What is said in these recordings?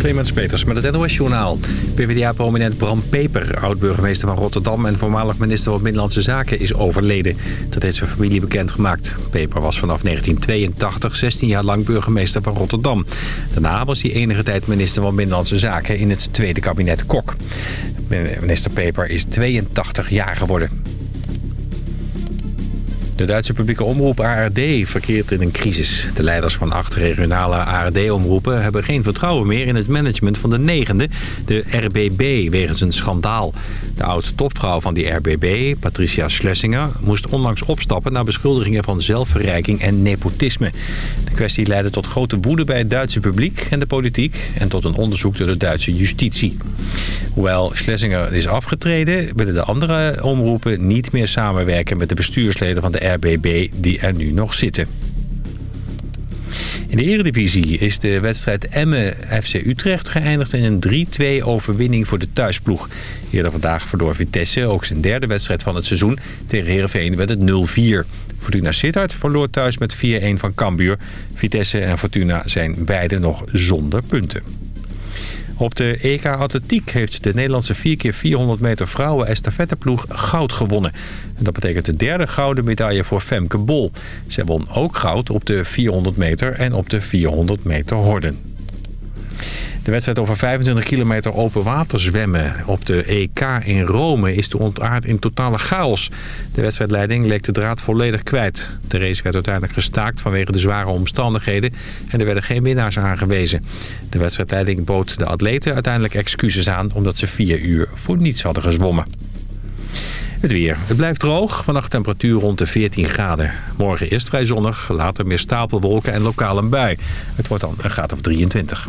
Clemens Peters met het NOS-journaal. PvdA-prominent Bram Peper, oud-burgemeester van Rotterdam... en voormalig minister van Binnenlandse Zaken, is overleden. Dat heeft zijn familie bekendgemaakt. Peper was vanaf 1982 16 jaar lang burgemeester van Rotterdam. Daarna was hij enige tijd minister van Binnenlandse Zaken... in het tweede kabinet Kok. Minister Peper is 82 jaar geworden. De Duitse publieke omroep ARD verkeert in een crisis. De leiders van acht regionale ARD-omroepen hebben geen vertrouwen meer in het management van de negende, de RBB, wegens een schandaal. De oud-topvrouw van die RBB, Patricia Schlesinger, moest onlangs opstappen na beschuldigingen van zelfverrijking en nepotisme. De kwestie leidde tot grote woede bij het Duitse publiek en de politiek en tot een onderzoek door de Duitse justitie. Hoewel Schlesinger is afgetreden, willen de andere omroepen niet meer samenwerken met de bestuursleden van de RBB die er nu nog zitten. In de eredivisie is de wedstrijd Emmen-FC Utrecht geëindigd in een 3-2 overwinning voor de thuisploeg. Eerder vandaag verloor Vitesse, ook zijn derde wedstrijd van het seizoen. Tegen Heerenveen werd het 0-4. Fortuna Sittard verloor thuis met 4-1 van Cambuur. Vitesse en Fortuna zijn beide nog zonder punten. Op de EK Atletiek heeft de Nederlandse 4x400 meter vrouwen estafetteploeg goud gewonnen. En dat betekent de derde gouden medaille voor Femke Bol. Zij won ook goud op de 400 meter en op de 400 meter horden. De wedstrijd over 25 kilometer open water zwemmen op de EK in Rome is te ontaard in totale chaos. De wedstrijdleiding leek de draad volledig kwijt. De race werd uiteindelijk gestaakt vanwege de zware omstandigheden en er werden geen winnaars aangewezen. De wedstrijdleiding bood de atleten uiteindelijk excuses aan omdat ze vier uur voor niets hadden gezwommen. Het weer. Het blijft droog. Vannacht temperatuur rond de 14 graden. Morgen eerst vrij zonnig, later meer stapelwolken en lokaal een bui. Het wordt dan een graad of 23.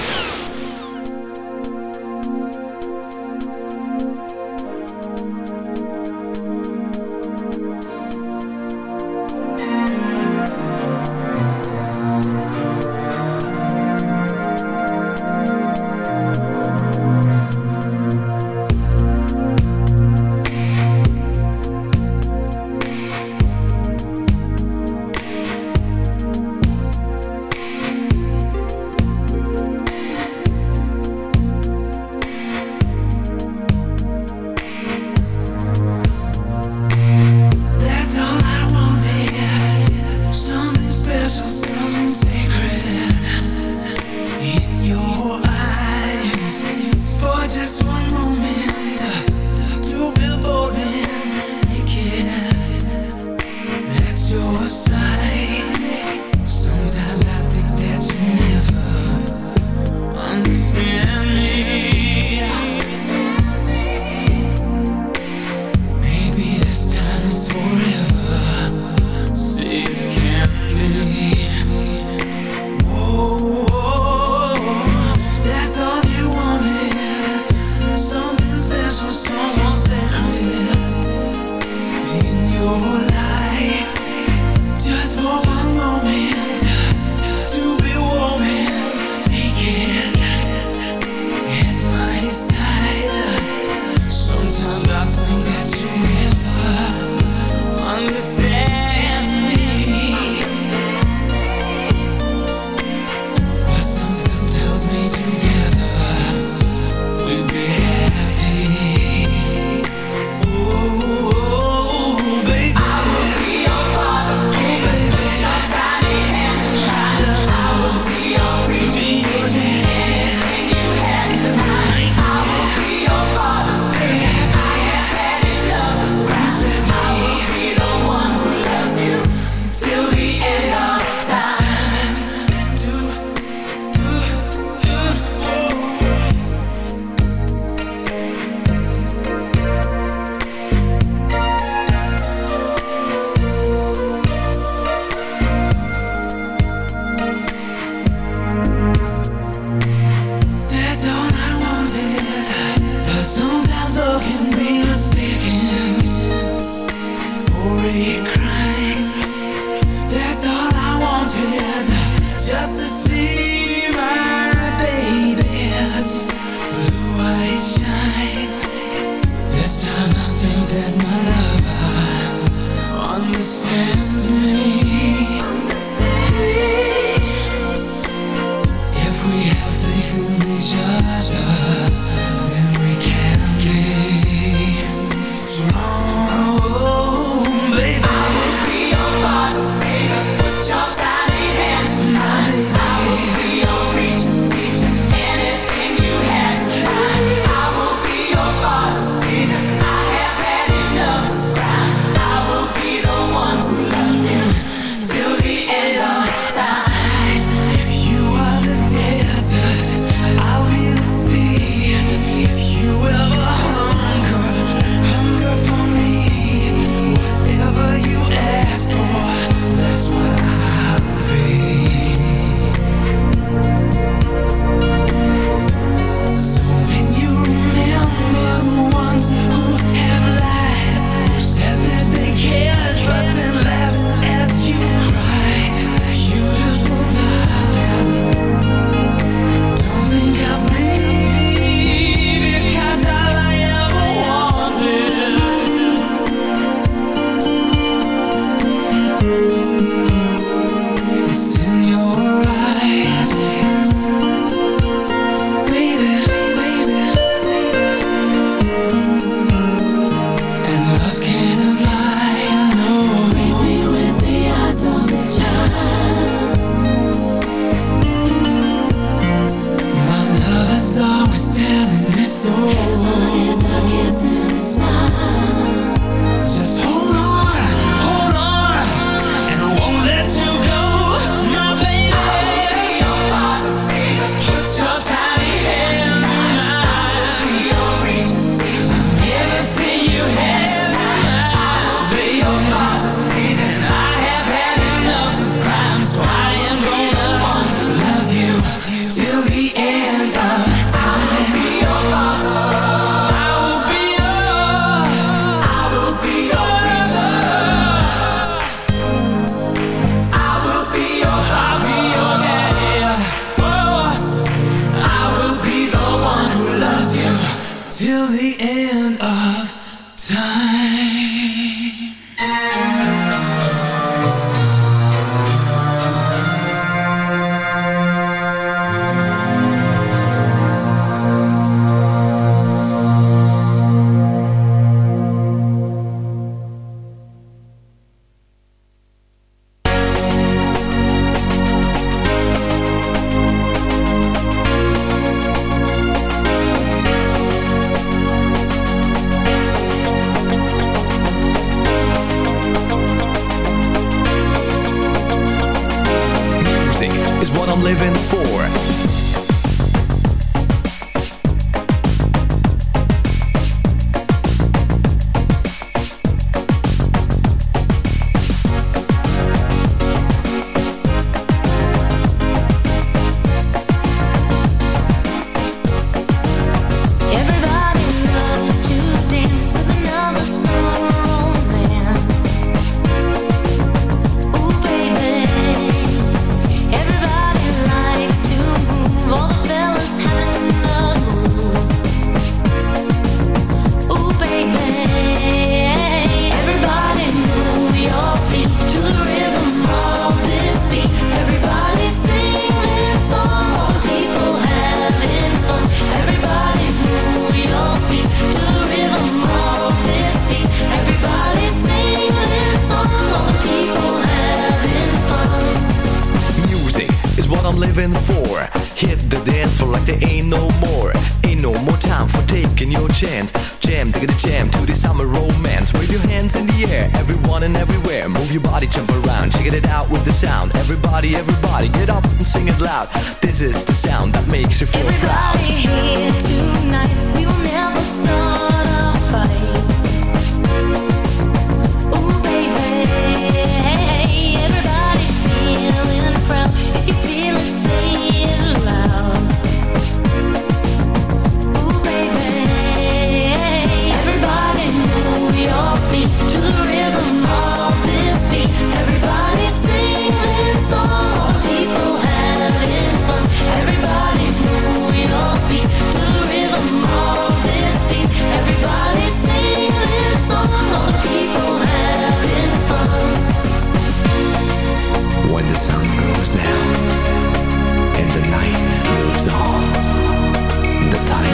hands in the air, everyone and everywhere. Move your body, jump around, check it out with the sound. Everybody, everybody, get up and sing it loud. This is the sound that makes you feel everybody proud. Everybody here tonight, we will never start a fight.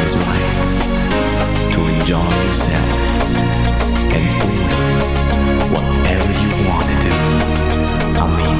as right to enjoy yourself and own whatever you want to do. I mean,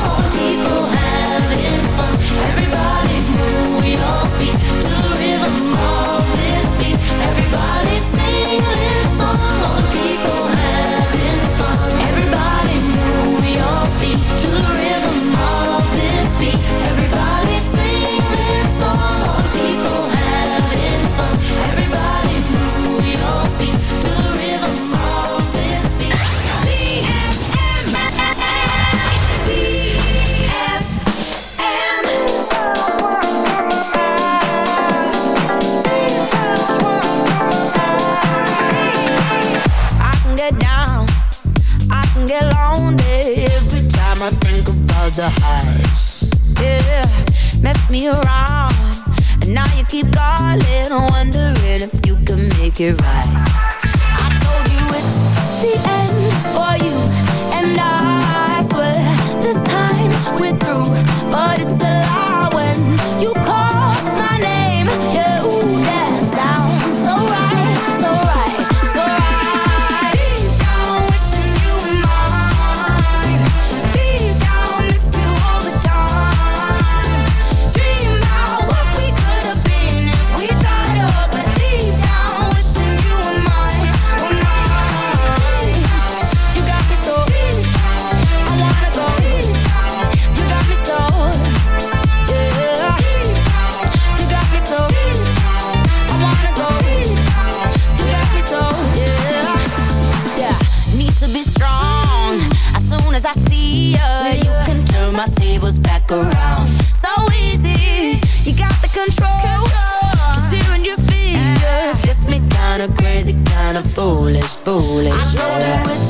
kinda foolish, foolish. I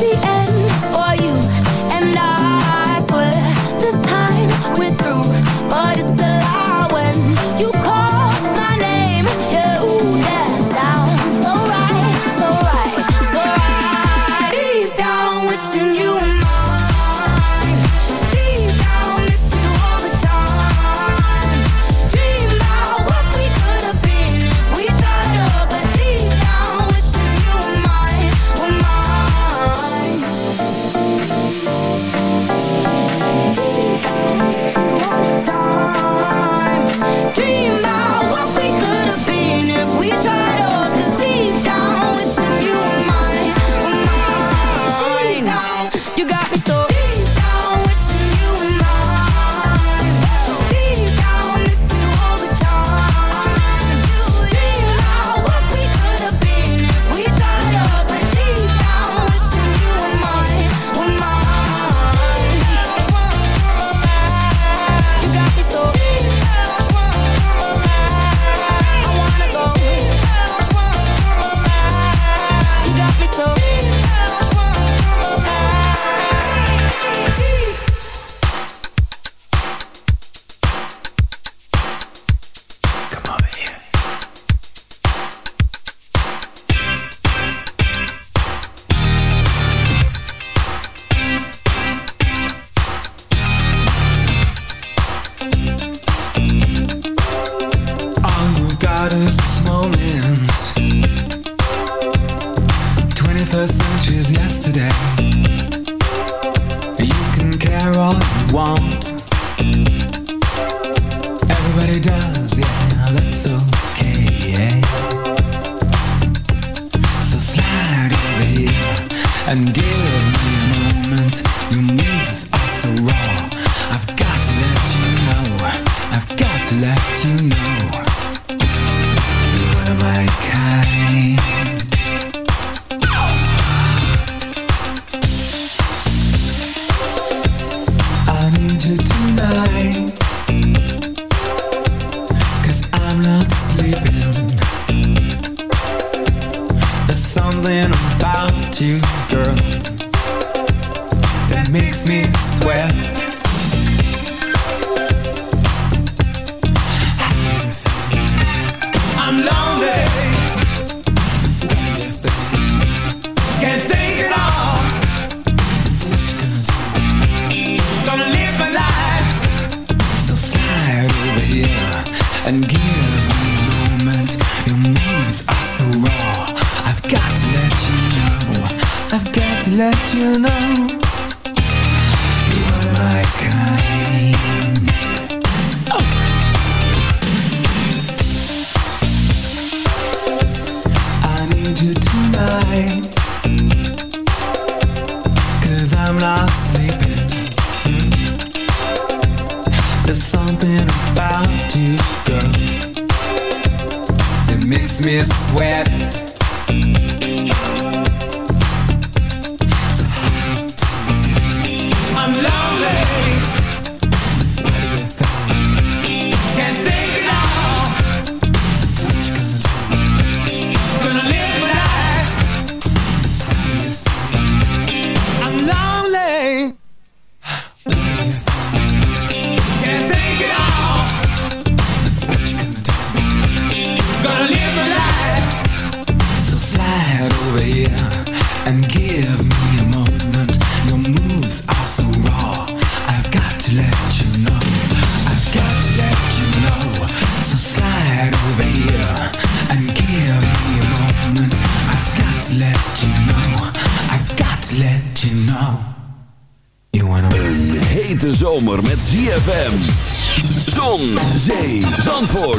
The want.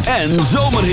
en zomer.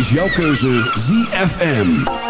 Is jouw keuze ZFM.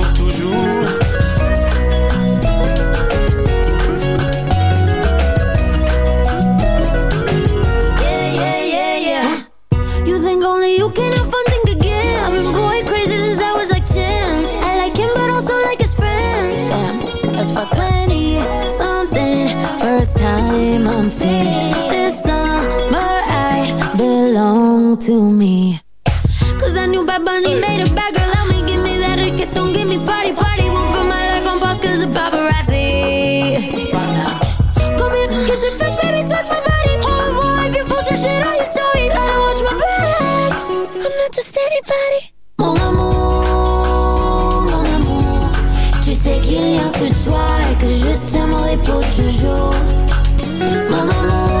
to me. Cause that new Bad Bunny uh. made a bad girl out me. Give me that reggaeton, give me party, party. Won't put my life on pause cause of paparazzi. Come here, kiss it fresh, baby, touch my body. Au revoir, if you post your shit on your story, gotta watch my back. I'm not just anybody. Mon amour, mon amour, tu sais qu'il n'y a que toi et que je t'aimerai pour toujours. Mon amour,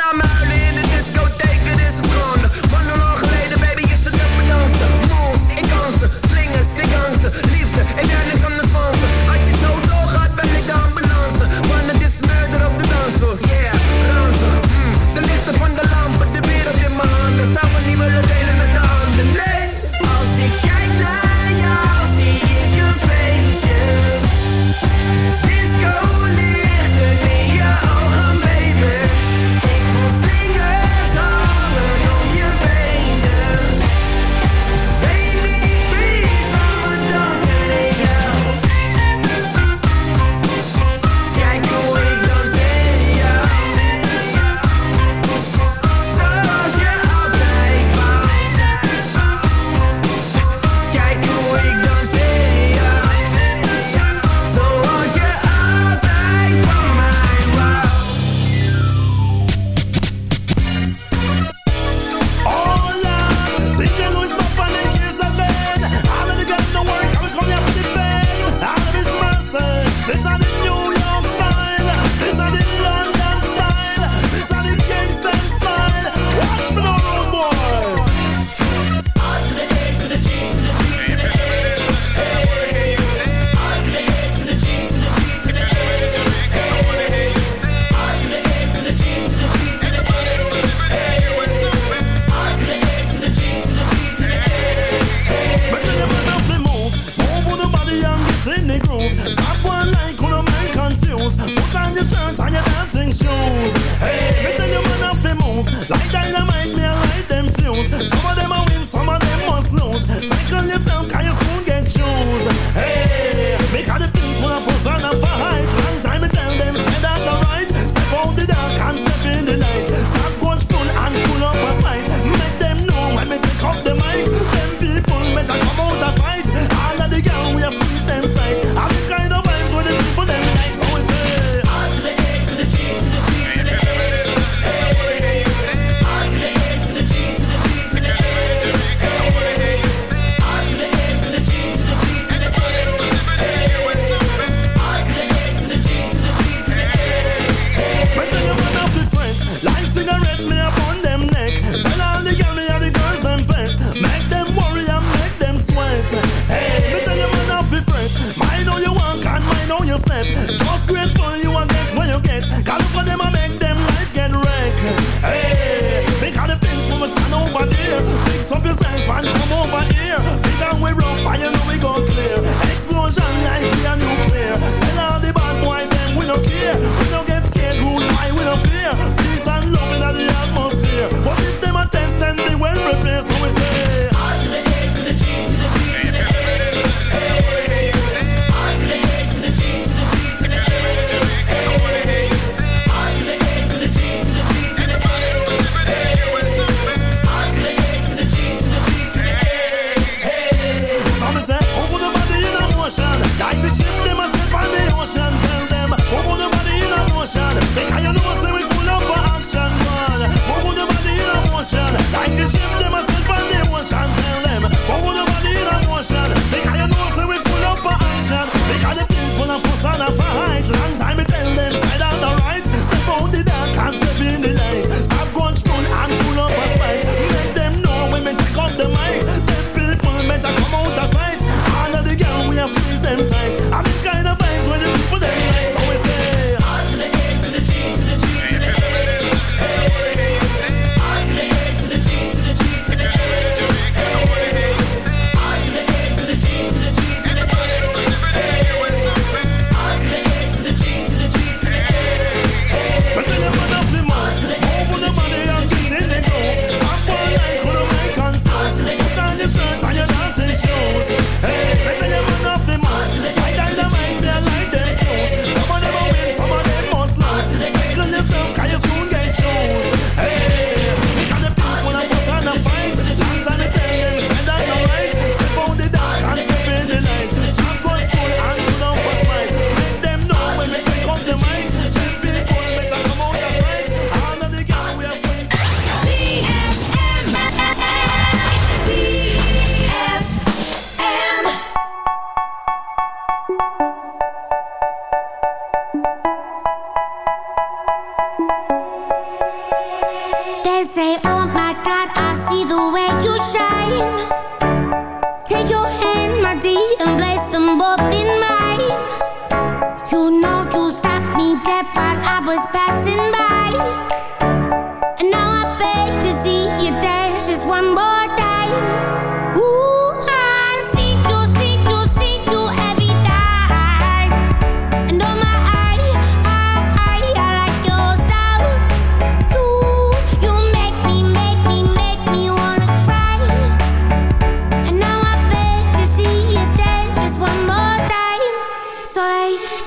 In de discotheek, dit is een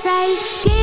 say,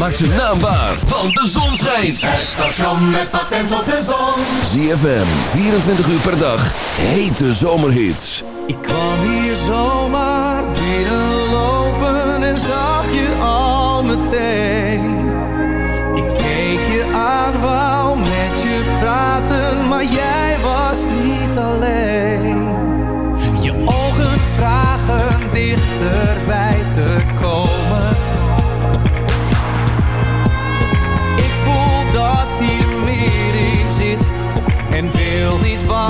maakt ze naam waar. De zon schijnt. Het station met patent op de zon. ZFM, 24 uur per dag. Hete zomerhits. Ik kwam hier zomaar binnenlopen en zag je al meteen. Ik keek je aan, wou met je praten, maar jij was niet alleen. Je ogen vragen dichterbij te komen niet waar